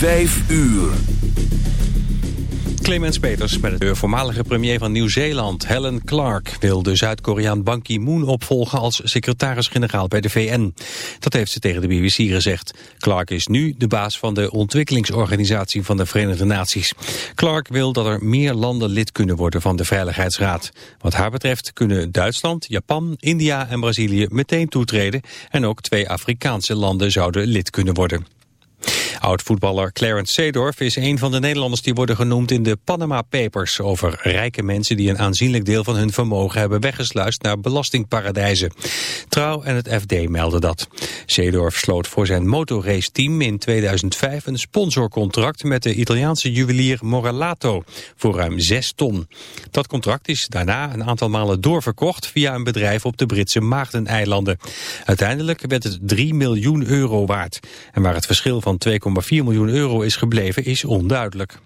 Vijf uur. Clemens Peters met de voormalige premier van Nieuw-Zeeland, Helen Clark, wil de Zuid-Koreaan Ban Ki-moon opvolgen als secretaris-generaal bij de VN. Dat heeft ze tegen de BBC gezegd. Clark is nu de baas van de ontwikkelingsorganisatie van de Verenigde Naties. Clark wil dat er meer landen lid kunnen worden van de Veiligheidsraad. Wat haar betreft kunnen Duitsland, Japan, India en Brazilië meteen toetreden en ook twee Afrikaanse landen zouden lid kunnen worden. Oud-voetballer Clarence Seedorf is een van de Nederlanders die worden genoemd in de Panama Papers over rijke mensen die een aanzienlijk deel van hun vermogen hebben weggesluist naar belastingparadijzen. Trouw en het FD melden dat. Seedorf sloot voor zijn motorrace-team in 2005 een sponsorcontract met de Italiaanse juwelier Moralato voor ruim 6 ton. Dat contract is daarna een aantal malen doorverkocht via een bedrijf op de Britse Maagdeneilanden. Uiteindelijk werd het 3 miljoen euro waard. En waar het verschil van 2,4 miljoen euro is gebleven is onduidelijk.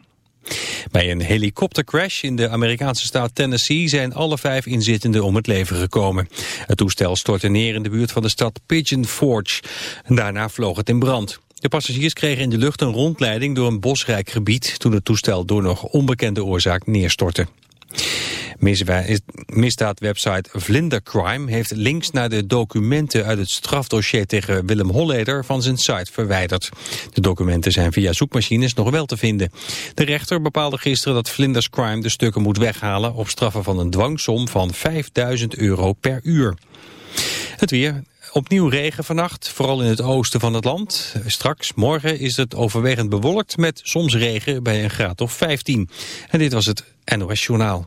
Bij een helikoptercrash in de Amerikaanse staat Tennessee zijn alle vijf inzittenden om het leven gekomen. Het toestel stortte neer in de buurt van de stad Pigeon Forge. Daarna vloog het in brand. De passagiers kregen in de lucht een rondleiding door een bosrijk gebied toen het toestel door nog onbekende oorzaak neerstortte. Misdaadwebsite Vlindercrime heeft links naar de documenten uit het strafdossier tegen Willem Holleder van zijn site verwijderd. De documenten zijn via zoekmachines nog wel te vinden. De rechter bepaalde gisteren dat Vlinders Crime de stukken moet weghalen op straffen van een dwangsom van 5000 euro per uur. Het weer, Opnieuw regen vannacht, vooral in het oosten van het land. Straks, morgen, is het overwegend bewolkt met soms regen bij een graad of 15. En dit was het NOS Journaal.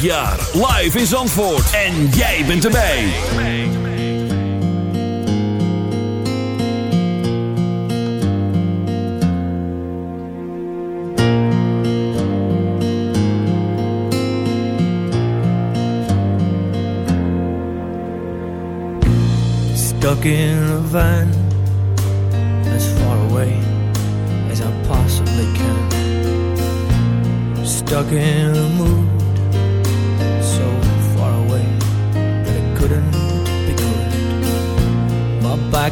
25 jaar. Live in Zandvoort. En jij bent erbij. Stuck in a van as far away as I possibly can. Stuck in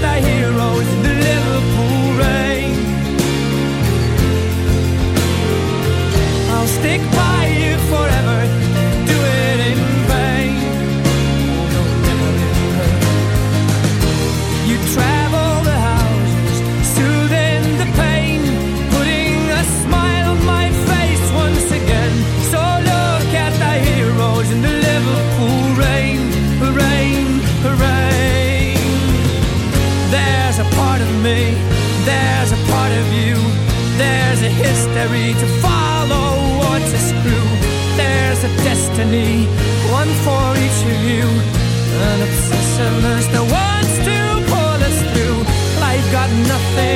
The heroes the Liverpool rain. I'll stick by destiny, one for each of you. An obsession is the ones to pull us through. Life got nothing.